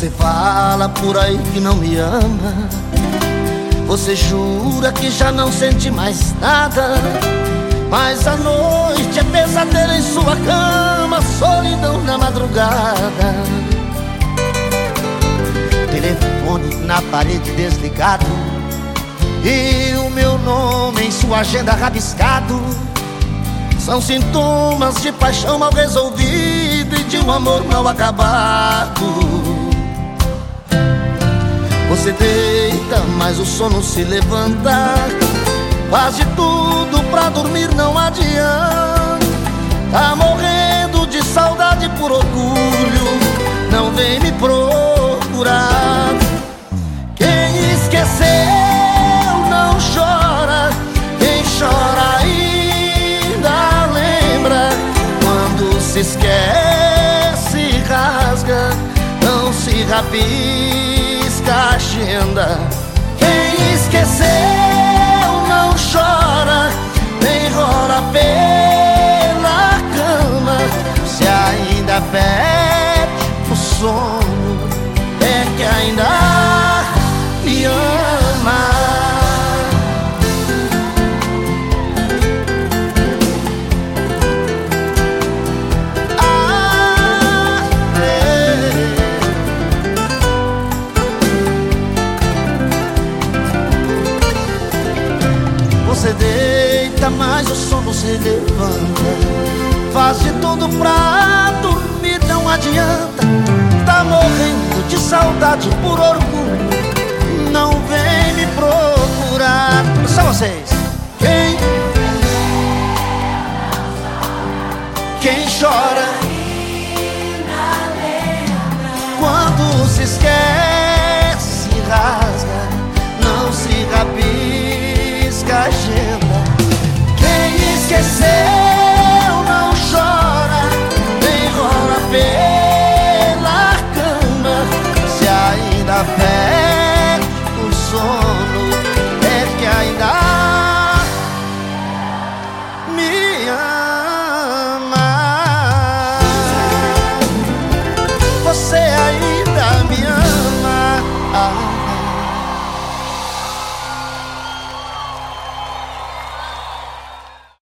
Você fala por aí que não me ama. Você jura que já não sente mais nada. Mas a noite é pesadelo em sua cama, solidão na madrugada. Telefone na parede desligado. E o meu nome em sua agenda rabiscado. São sintomas de paixão mal resolvido e de um amor mal acabado. Você deita, mas o sono se levanta. Faz de tudo pra dormir, não adianta. Tá morrendo de saudade por orgulho. Não vem me procurar. Quem esqueceu não chora. Quem chora ainda lembra. Quando se esquece rasga. Não se rapia a agenda. Quem deita, mas o sono se levanta. Faz de tudo pra dormir, não adianta. Tá morrendo de saudade por orgulho. Não vem me procurar. Só vocês? Quem? Quem chora? Quando se esquece, rasga. Não se rabisca